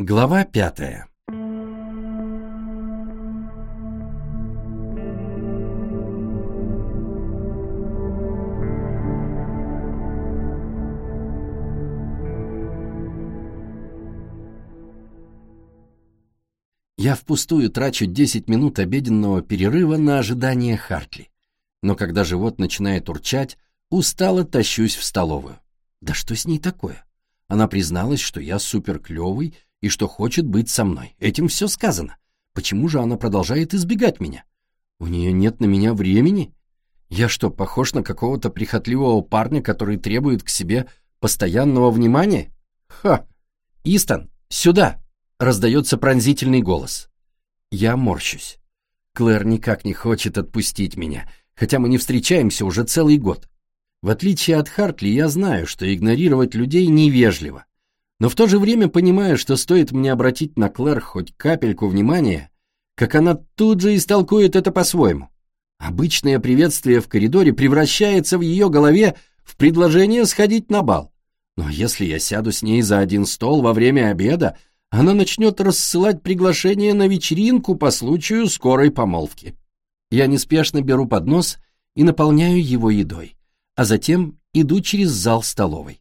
Глава пятая Я впустую трачу 10 минут обеденного перерыва на ожидание Хартли. Но когда живот начинает урчать, устало тащусь в столовую. Да что с ней такое? Она призналась, что я суперклевый и что хочет быть со мной. Этим все сказано. Почему же она продолжает избегать меня? У нее нет на меня времени? Я что, похож на какого-то прихотливого парня, который требует к себе постоянного внимания? Ха! Истон, сюда! раздается пронзительный голос. Я морщусь. Клэр никак не хочет отпустить меня, хотя мы не встречаемся уже целый год. В отличие от Хартли, я знаю, что игнорировать людей невежливо. Но в то же время понимаю, что стоит мне обратить на Клэр хоть капельку внимания, как она тут же истолкует это по-своему. Обычное приветствие в коридоре превращается в ее голове в предложение сходить на бал. Но если я сяду с ней за один стол во время обеда, она начнет рассылать приглашения на вечеринку по случаю скорой помолвки. Я неспешно беру поднос и наполняю его едой, а затем иду через зал столовой.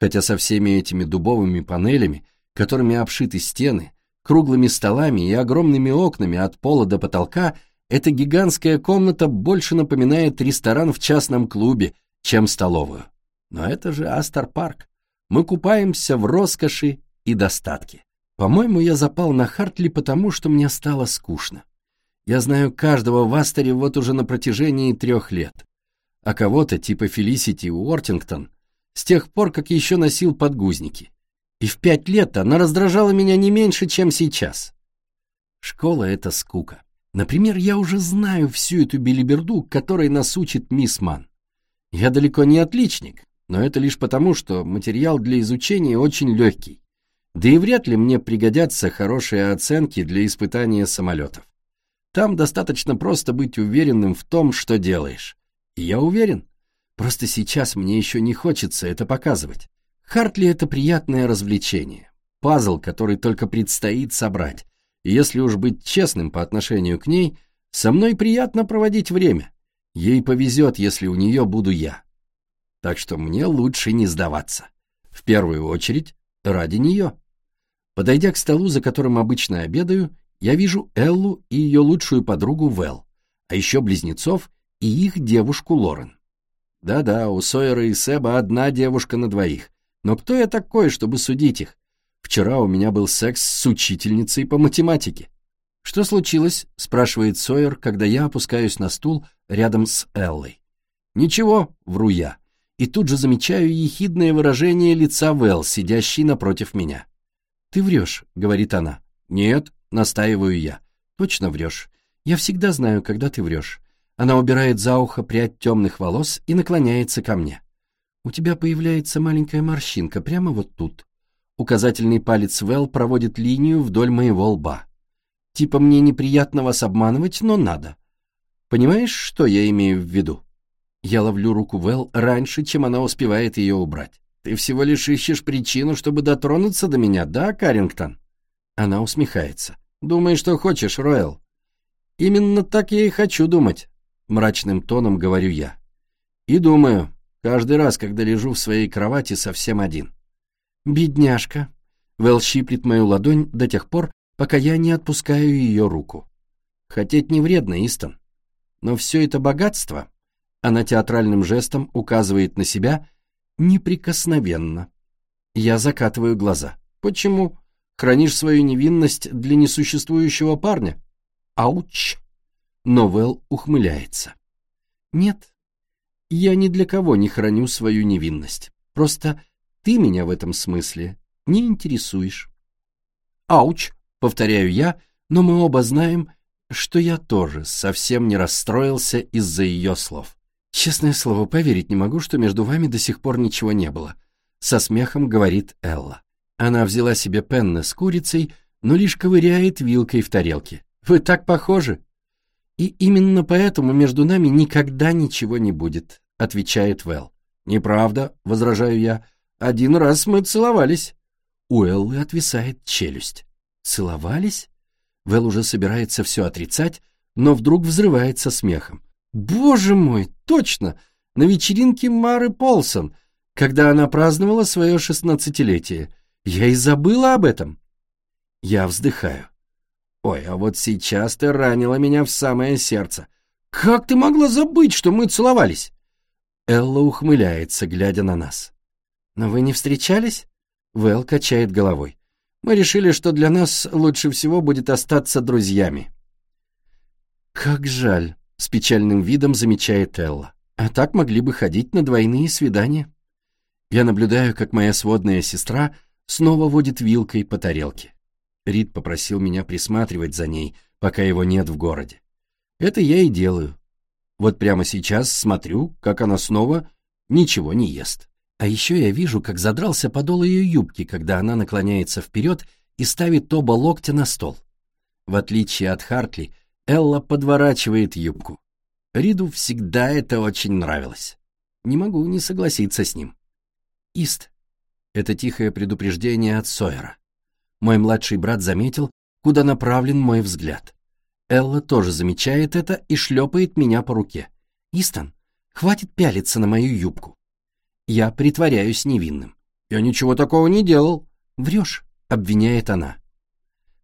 Хотя со всеми этими дубовыми панелями, которыми обшиты стены, круглыми столами и огромными окнами от пола до потолка, эта гигантская комната больше напоминает ресторан в частном клубе, чем столовую. Но это же Астер Парк. Мы купаемся в роскоши и достатке. По-моему, я запал на Хартли потому, что мне стало скучно. Я знаю каждого в Астере вот уже на протяжении трех лет. А кого-то, типа Фелисити Уортингтон, с тех пор, как еще носил подгузники. И в пять лет она раздражала меня не меньше, чем сейчас. Школа — это скука. Например, я уже знаю всю эту билиберду, которой нас учит мисс Ман. Я далеко не отличник, но это лишь потому, что материал для изучения очень легкий. Да и вряд ли мне пригодятся хорошие оценки для испытания самолетов. Там достаточно просто быть уверенным в том, что делаешь. И я уверен. Просто сейчас мне еще не хочется это показывать. Хартли — это приятное развлечение. Пазл, который только предстоит собрать. И если уж быть честным по отношению к ней, со мной приятно проводить время. Ей повезет, если у нее буду я. Так что мне лучше не сдаваться. В первую очередь, ради нее. Подойдя к столу, за которым обычно обедаю, я вижу Эллу и ее лучшую подругу Вэл, а еще близнецов и их девушку Лорен. Да-да, у Сойера и Себа одна девушка на двоих. Но кто я такой, чтобы судить их? Вчера у меня был секс с учительницей по математике. «Что случилось?» — спрашивает Сойер, когда я опускаюсь на стул рядом с Эллой. «Ничего», — вру я, и тут же замечаю ехидное выражение лица Вэл, сидящей напротив меня. «Ты врешь», — говорит она. «Нет», — настаиваю я. «Точно врешь. Я всегда знаю, когда ты врешь». Она убирает за ухо прядь темных волос и наклоняется ко мне. «У тебя появляется маленькая морщинка прямо вот тут». Указательный палец Вэл проводит линию вдоль моего лба. Типа мне неприятно вас обманывать, но надо. Понимаешь, что я имею в виду? Я ловлю руку Вэл раньше, чем она успевает ее убрать. Ты всего лишь ищешь причину, чтобы дотронуться до меня, да, Карингтон? Она усмехается. Думай, что хочешь, Ройл. Именно так я и хочу думать, мрачным тоном говорю я. И думаю, каждый раз, когда лежу в своей кровати совсем один. Бедняжка. Вэл щиплет мою ладонь до тех пор, пока я не отпускаю ее руку. Хотеть не вредно, Истон. Но все это богатство, она театральным жестом указывает на себя, неприкосновенно. Я закатываю глаза. Почему? Хранишь свою невинность для несуществующего парня? Ауч! Новелл ухмыляется. Нет, я ни для кого не храню свою невинность. Просто ты меня в этом смысле не интересуешь. Ауч, повторяю я, но мы оба знаем, что я тоже совсем не расстроился из-за ее слов. «Честное слово, поверить не могу, что между вами до сих пор ничего не было», — со смехом говорит Элла. Она взяла себе пенны с курицей, но лишь ковыряет вилкой в тарелке. «Вы так похожи!» «И именно поэтому между нами никогда ничего не будет», — отвечает Вэл. «Неправда», — возражаю я. «Один раз мы целовались». У Эллы отвисает челюсть. Целовались? Вэл уже собирается все отрицать, но вдруг взрывается смехом. Боже мой, точно! На вечеринке Мары Полсон, когда она праздновала свое шестнадцатилетие. Я и забыла об этом. Я вздыхаю. Ой, а вот сейчас ты ранила меня в самое сердце. Как ты могла забыть, что мы целовались? Элла ухмыляется, глядя на нас. Но вы не встречались? Вэл качает головой. Мы решили, что для нас лучше всего будет остаться друзьями. Как жаль, с печальным видом замечает Элла. А так могли бы ходить на двойные свидания. Я наблюдаю, как моя сводная сестра снова водит вилкой по тарелке. Рид попросил меня присматривать за ней, пока его нет в городе. Это я и делаю. Вот прямо сейчас смотрю, как она снова ничего не ест. А еще я вижу, как задрался подол ее юбки, когда она наклоняется вперед и ставит оба локтя на стол. В отличие от Хартли, Элла подворачивает юбку. Риду всегда это очень нравилось. Не могу не согласиться с ним. Ист. Это тихое предупреждение от Сойера. Мой младший брат заметил, куда направлен мой взгляд. Элла тоже замечает это и шлепает меня по руке. «Истон, хватит пялиться на мою юбку». Я притворяюсь невинным. «Я ничего такого не делал». «Врешь», — обвиняет она.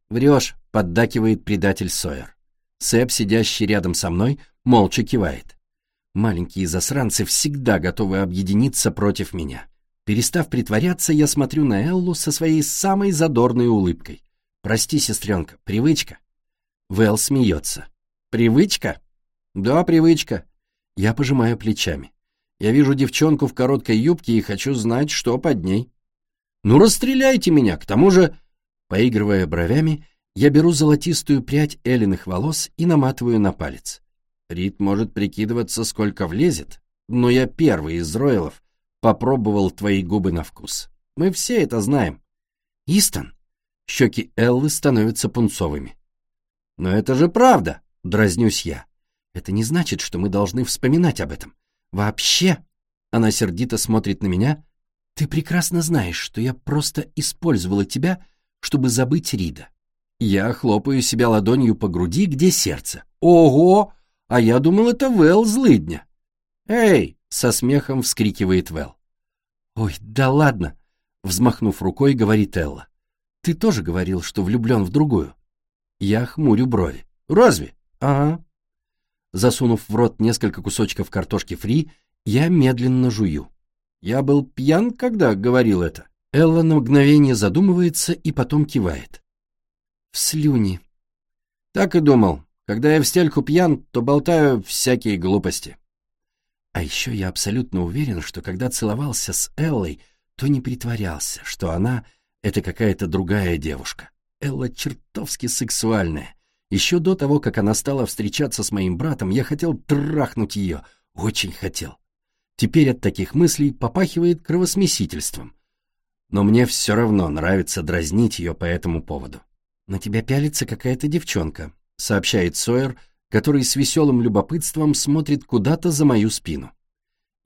«Врешь», — поддакивает предатель Сойер. Сэп, сидящий рядом со мной, молча кивает. Маленькие засранцы всегда готовы объединиться против меня. Перестав притворяться, я смотрю на Эллу со своей самой задорной улыбкой. «Прости, сестренка, привычка». Вэл смеется. «Привычка?» «Да, привычка». Я пожимаю плечами. Я вижу девчонку в короткой юбке и хочу знать, что под ней. «Ну, расстреляйте меня, к тому же...» Поигрывая бровями, я беру золотистую прядь Элиных волос и наматываю на палец. Рид может прикидываться, сколько влезет, но я первый из Ройлов, попробовал твои губы на вкус. Мы все это знаем. Истон. Щеки Эллы становятся пунцовыми. Но это же правда, дразнюсь я. Это не значит, что мы должны вспоминать об этом. Вообще, она сердито смотрит на меня. Ты прекрасно знаешь, что я просто использовала тебя, чтобы забыть Рида. Я хлопаю себя ладонью по груди, где сердце. Ого! А я думал, это Вэл злыдня. Эй, со смехом вскрикивает Вэл. «Ой, да ладно!» — взмахнув рукой, говорит Элла. «Ты тоже говорил, что влюблен в другую?» Я хмурю брови. «Разве?» «Ага». Засунув в рот несколько кусочков картошки фри, я медленно жую. Я был пьян, когда говорил это. Элла на мгновение задумывается и потом кивает. В слюни. Так и думал. Когда я в стельку пьян, то болтаю всякие глупости. А еще я абсолютно уверен, что когда целовался с Эллой, то не притворялся, что она — это какая-то другая девушка. Элла чертовски сексуальная. Еще до того, как она стала встречаться с моим братом, я хотел трахнуть ее, очень хотел. Теперь от таких мыслей попахивает кровосмесительством. Но мне все равно нравится дразнить ее по этому поводу. «На тебя пялится какая-то девчонка», — сообщает Сойер, который с веселым любопытством смотрит куда-то за мою спину.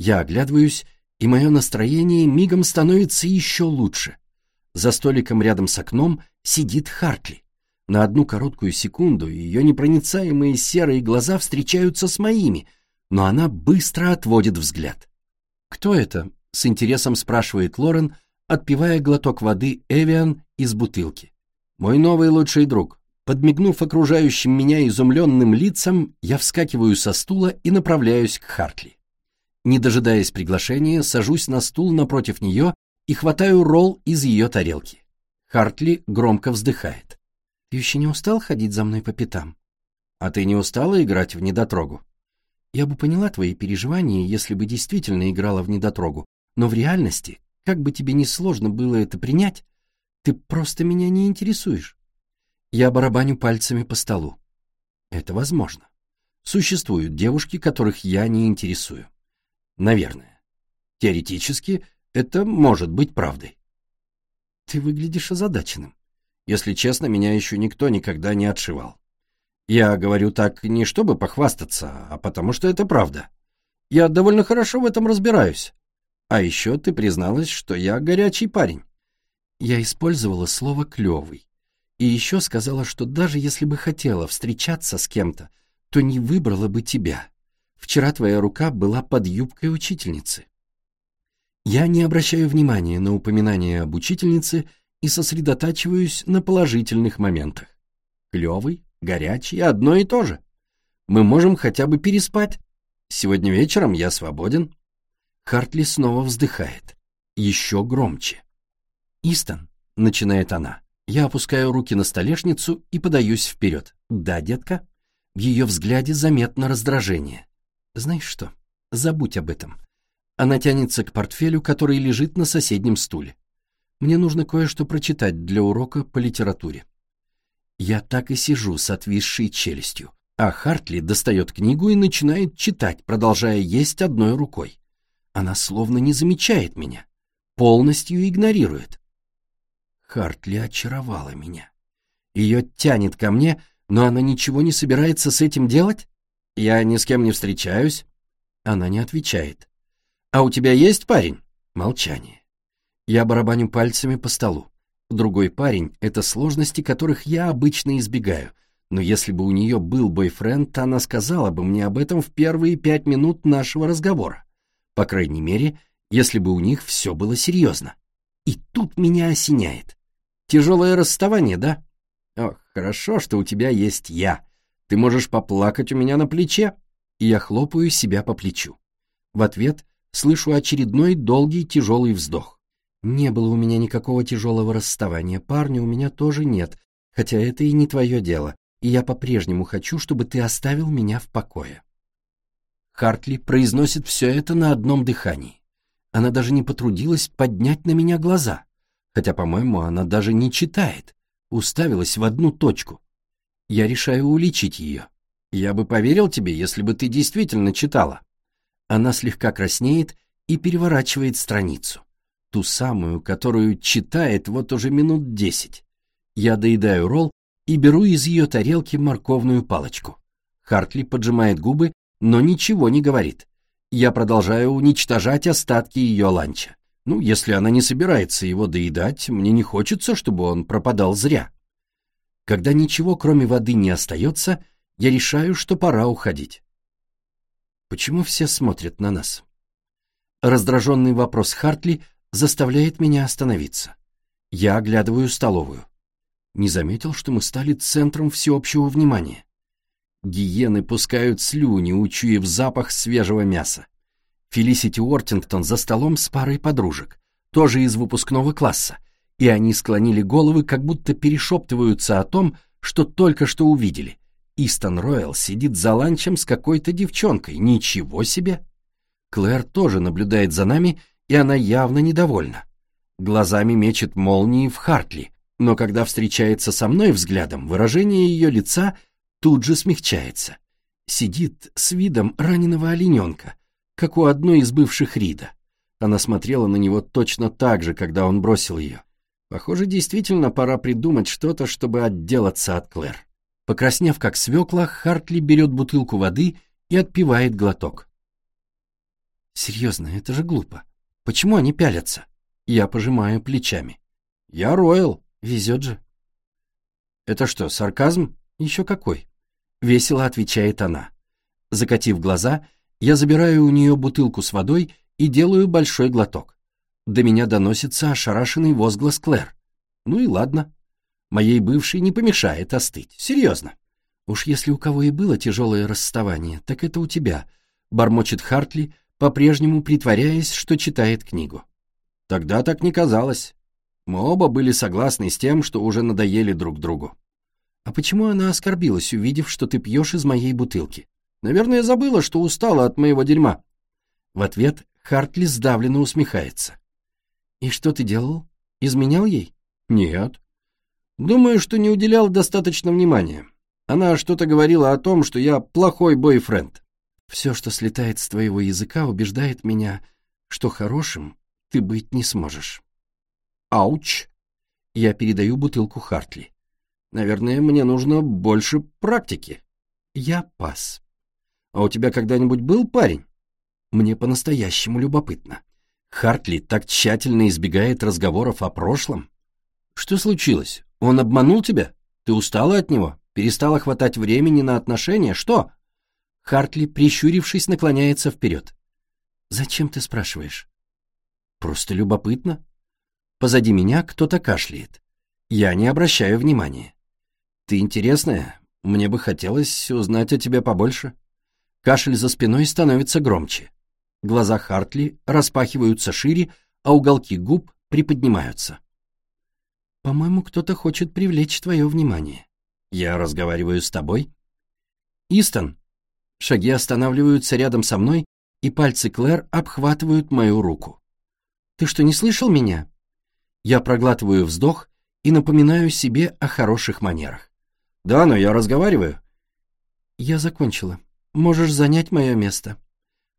Я оглядываюсь, и мое настроение мигом становится еще лучше. За столиком рядом с окном сидит Хартли. На одну короткую секунду ее непроницаемые серые глаза встречаются с моими, но она быстро отводит взгляд. «Кто это?» — с интересом спрашивает Лорен, отпивая глоток воды Эвиан из бутылки. «Мой новый лучший друг», Подмигнув окружающим меня изумленным лицам, я вскакиваю со стула и направляюсь к Хартли. Не дожидаясь приглашения, сажусь на стул напротив нее и хватаю ролл из ее тарелки. Хартли громко вздыхает. «Ты еще не устал ходить за мной по пятам?» «А ты не устала играть в недотрогу?» «Я бы поняла твои переживания, если бы действительно играла в недотрогу, но в реальности, как бы тебе ни сложно было это принять, ты просто меня не интересуешь. Я барабаню пальцами по столу. Это возможно. Существуют девушки, которых я не интересую. Наверное. Теоретически это может быть правдой. Ты выглядишь озадаченным. Если честно, меня еще никто никогда не отшивал. Я говорю так не чтобы похвастаться, а потому что это правда. Я довольно хорошо в этом разбираюсь. А еще ты призналась, что я горячий парень. Я использовала слово «клёвый». И еще сказала, что даже если бы хотела встречаться с кем-то, то не выбрала бы тебя. Вчера твоя рука была под юбкой учительницы. Я не обращаю внимания на упоминание об учительнице и сосредотачиваюсь на положительных моментах. Клевый, горячий, одно и то же. Мы можем хотя бы переспать. Сегодня вечером я свободен. Хартли снова вздыхает. Еще громче. «Истон», — начинает она. Я опускаю руки на столешницу и подаюсь вперед. «Да, детка?» В ее взгляде заметно раздражение. «Знаешь что? Забудь об этом». Она тянется к портфелю, который лежит на соседнем стуле. Мне нужно кое-что прочитать для урока по литературе. Я так и сижу с отвисшей челюстью, а Хартли достает книгу и начинает читать, продолжая есть одной рукой. Она словно не замечает меня, полностью игнорирует. Хартли очаровала меня. Ее тянет ко мне, но она ничего не собирается с этим делать? Я ни с кем не встречаюсь. Она не отвечает. А у тебя есть парень? Молчание. Я барабаню пальцами по столу. Другой парень — это сложности, которых я обычно избегаю. Но если бы у нее был бойфренд, она сказала бы мне об этом в первые пять минут нашего разговора. По крайней мере, если бы у них все было серьезно. И тут меня осеняет. Тяжелое расставание, да? Ох, хорошо, что у тебя есть я. Ты можешь поплакать у меня на плече. И я хлопаю себя по плечу. В ответ слышу очередной долгий тяжелый вздох. Не было у меня никакого тяжелого расставания, парня у меня тоже нет, хотя это и не твое дело, и я по-прежнему хочу, чтобы ты оставил меня в покое. Хартли произносит все это на одном дыхании. Она даже не потрудилась поднять на меня глаза хотя, по-моему, она даже не читает, уставилась в одну точку. Я решаю уличить ее. Я бы поверил тебе, если бы ты действительно читала. Она слегка краснеет и переворачивает страницу. Ту самую, которую читает вот уже минут десять. Я доедаю ролл и беру из ее тарелки морковную палочку. Хартли поджимает губы, но ничего не говорит. Я продолжаю уничтожать остатки ее ланча. Ну, если она не собирается его доедать, мне не хочется, чтобы он пропадал зря. Когда ничего, кроме воды, не остается, я решаю, что пора уходить. Почему все смотрят на нас? Раздраженный вопрос Хартли заставляет меня остановиться. Я оглядываю столовую. Не заметил, что мы стали центром всеобщего внимания. Гиены пускают слюни, учуяв запах свежего мяса. Фелисити Уортингтон за столом с парой подружек, тоже из выпускного класса, и они склонили головы, как будто перешептываются о том, что только что увидели. Истон Ройл сидит за ланчем с какой-то девчонкой, ничего себе! Клэр тоже наблюдает за нами, и она явно недовольна. Глазами мечет молнии в Хартли, но когда встречается со мной взглядом, выражение ее лица тут же смягчается. Сидит с видом раненого олененка — как у одной из бывших Рида. Она смотрела на него точно так же, когда он бросил ее. Похоже, действительно пора придумать что-то, чтобы отделаться от Клэр. Покраснев как свекла, Хартли берет бутылку воды и отпивает глоток. Серьезно, это же глупо. Почему они пялятся? Я пожимаю плечами. Я Ройл, везет же. Это что, сарказм? Еще какой? Весело отвечает она. Закатив глаза, я забираю у нее бутылку с водой и делаю большой глоток. До меня доносится ошарашенный возглас Клэр. Ну и ладно. Моей бывшей не помешает остыть. Серьезно. Уж если у кого и было тяжелое расставание, так это у тебя, бормочет Хартли, по-прежнему притворяясь, что читает книгу. Тогда так не казалось. Мы оба были согласны с тем, что уже надоели друг другу. А почему она оскорбилась, увидев, что ты пьешь из моей бутылки? Наверное, забыла, что устала от моего дерьма. В ответ Хартли сдавленно усмехается. И что ты делал? Изменял ей? Нет. Думаю, что не уделял достаточно внимания. Она что-то говорила о том, что я плохой бойфренд. Все, что слетает с твоего языка, убеждает меня, что хорошим ты быть не сможешь. Ауч. Я передаю бутылку Хартли. Наверное, мне нужно больше практики. Я пас. А у тебя когда-нибудь был парень? Мне по-настоящему любопытно. Хартли так тщательно избегает разговоров о прошлом. Что случилось? Он обманул тебя? Ты устала от него? Перестала хватать времени на отношения? Что? Хартли, прищурившись, наклоняется вперед. Зачем ты спрашиваешь? Просто любопытно. Позади меня кто-то кашляет. Я не обращаю внимания. Ты интересная, мне бы хотелось узнать о тебе побольше. Кашель за спиной становится громче. Глаза Хартли распахиваются шире, а уголки губ приподнимаются. По-моему, кто-то хочет привлечь твое внимание. Я разговариваю с тобой? Истон. Шаги останавливаются рядом со мной, и пальцы Клэр обхватывают мою руку. Ты что, не слышал меня? Я проглатываю вздох и напоминаю себе о хороших манерах. Да, но я разговариваю. Я закончила. Можешь занять мое место.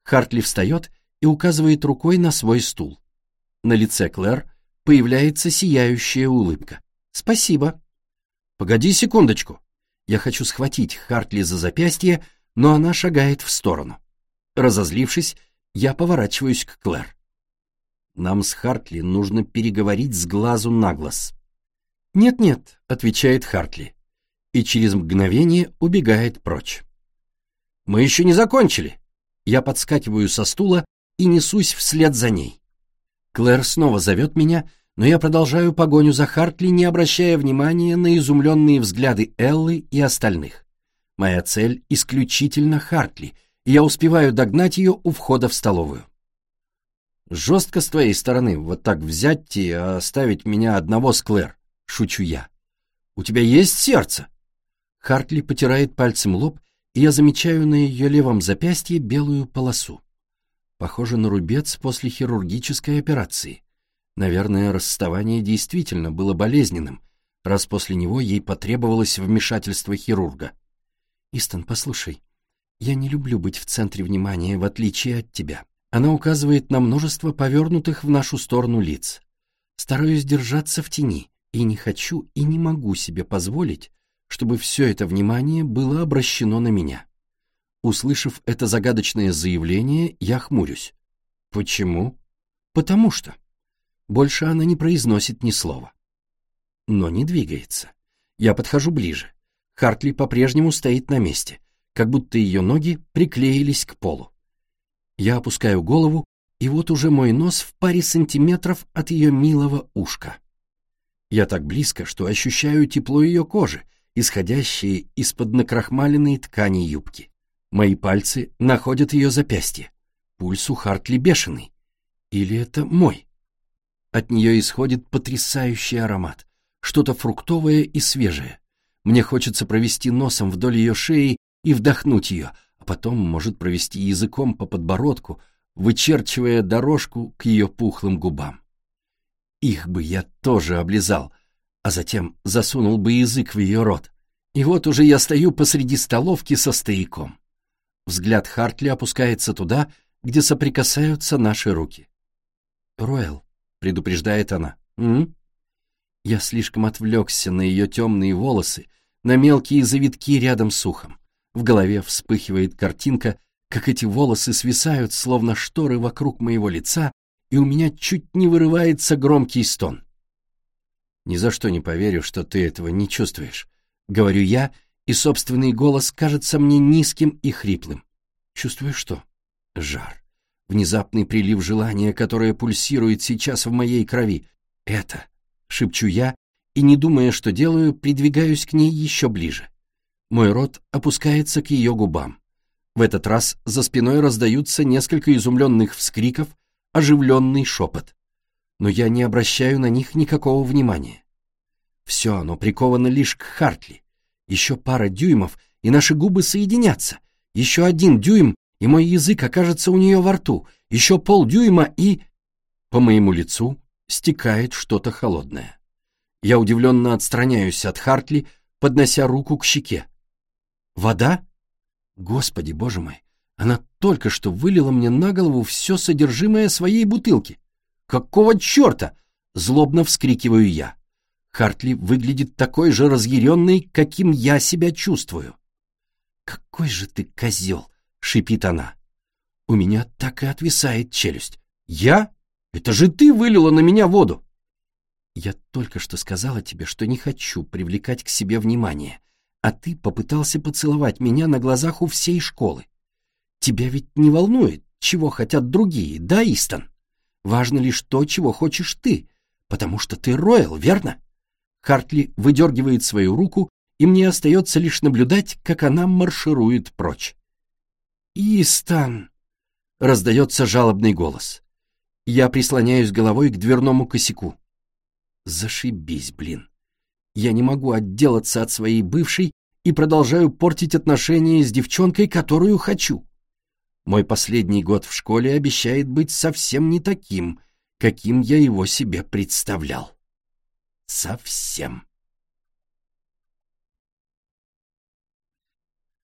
Хартли встает и указывает рукой на свой стул. На лице Клэр появляется сияющая улыбка. «Спасибо». «Погоди секундочку». Я хочу схватить Хартли за запястье, но она шагает в сторону. Разозлившись, я поворачиваюсь к Клэр. Нам с Хартли нужно переговорить с глазу на глаз. «Нет-нет», — отвечает Хартли, и через мгновение убегает прочь. «Мы еще не закончили!» Я подскакиваю со стула и несусь вслед за ней. Клэр снова зовет меня, но я продолжаю погоню за Хартли, не обращая внимания на изумленные взгляды Эллы и остальных. Моя цель исключительно Хартли, и я успеваю догнать ее у входа в столовую. Жестко с твоей стороны вот так взять и оставить меня одного с Клэр, шучу я. У тебя есть сердце? Хартли потирает пальцем лоб, и я замечаю на ее левом запястье белую полосу. Похоже на рубец после хирургической операции. Наверное, расставание действительно было болезненным, раз после него ей потребовалось вмешательство хирурга. «Истон, послушай, я не люблю быть в центре внимания, в отличие от тебя». Она указывает на множество повернутых в нашу сторону лиц. Стараюсь держаться в тени, и не хочу и не могу себе позволить, чтобы все это внимание было обращено на меня. Услышав это загадочное заявление, я хмурюсь. Почему? Потому что. Больше она не произносит ни слова. Но не двигается. Я подхожу ближе. Хартли по-прежнему стоит на месте, как будто ее ноги приклеились к полу. Я опускаю голову, и вот уже мой нос в паре сантиметров от ее милого ушка. Я так близко, что ощущаю тепло ее кожи, исходящее из-под накрахмаленной ткани юбки. Мои пальцы находят ее запястье. Пульс у Хартли бешеный. Или это мой? От нее исходит потрясающий аромат. Что-то фруктовое и свежее. Мне хочется провести носом вдоль ее шеи и вдохнуть ее, а потом, может, провести языком по подбородку, вычерчивая дорожку к ее пухлым губам. Их бы я тоже облизал, а затем засунул бы язык в ее рот. И вот уже я стою посреди столовки со стояком. Взгляд Хартли опускается туда, где соприкасаются наши руки. «Ройл», — предупреждает она, «М?», Я слишком отвлекся на ее темные волосы, на мелкие завитки рядом с ухом. В голове вспыхивает картинка, как эти волосы свисают, словно шторы вокруг моего лица, и у меня чуть не вырывается громкий стон. «Ни за что не поверю, что ты этого не чувствуешь», — говорю я, — и собственный голос кажется мне низким и хриплым. Чувствую что? Жар. Внезапный прилив желания, которое пульсирует сейчас в моей крови. Это, шепчу я, и, не думая, что делаю, придвигаюсь к ней еще ближе. Мой рот опускается к ее губам. В этот раз за спиной раздаются несколько изумленных вскриков, оживленный шепот. Но я не обращаю на них никакого внимания. Все оно приковано лишь к Хартли. Еще пара дюймов, и наши губы соединятся. Еще один дюйм, и мой язык окажется у нее во рту. Еще полдюйма, и... По моему лицу стекает что-то холодное. Я удивленно отстраняюсь от Хартли, поднося руку к щеке. Вода? Господи, боже мой, она только что вылила мне на голову все содержимое своей бутылки. Какого черта? Злобно вскрикиваю я. Хартли выглядит такой же разъяренной, каким я себя чувствую. «Какой же ты козел!» — шипит она. У меня так и отвисает челюсть. «Я? Это же ты вылила на меня воду!» Я только что сказала тебе, что не хочу привлекать к себе внимание, а ты попытался поцеловать меня на глазах у всей школы. Тебя ведь не волнует, чего хотят другие, да, Истон? Важно лишь то, чего хочешь ты, потому что ты Ройл, верно? Хартли выдергивает свою руку, и мне остается лишь наблюдать, как она марширует прочь. «Истон!» — раздается жалобный голос. Я прислоняюсь головой к дверному косяку. Зашибись, блин. Я не могу отделаться от своей бывшей и продолжаю портить отношения с девчонкой, которую хочу. Мой последний год в школе обещает быть совсем не таким, каким я его себе представлял. Совсем.